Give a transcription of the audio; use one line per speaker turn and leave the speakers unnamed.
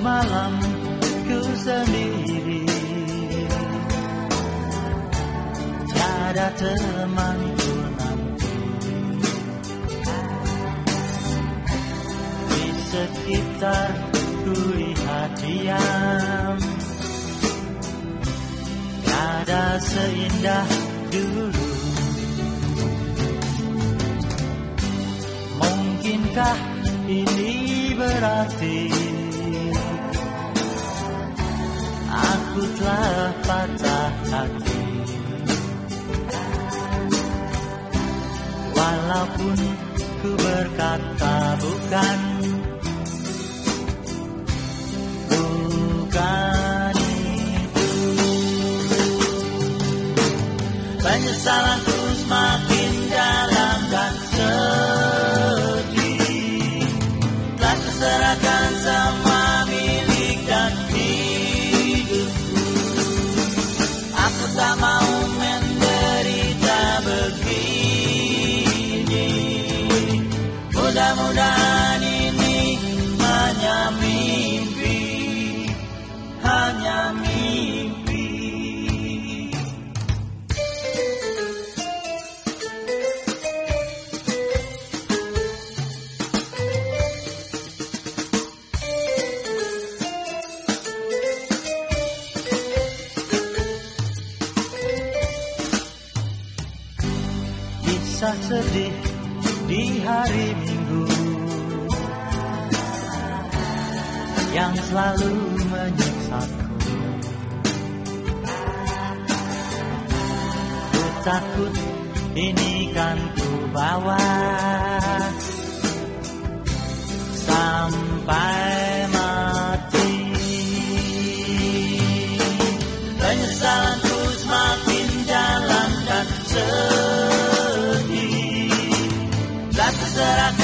malamku sendiri. Tiada temanku nanti Di sekitar ku lihat diam. Tiada seindah dulu. Mungkinkah ini berarti Aku telah patah hati. Walaupun ku berkata bukan Bukan itu. Penyesalanku semakin Mudah-mudahan ini hanya mimpi. Hanya mimpi. Kisah sedih di hari Minggu Yang selalu menyiksaku. Ku takut ini kan ku bawa that I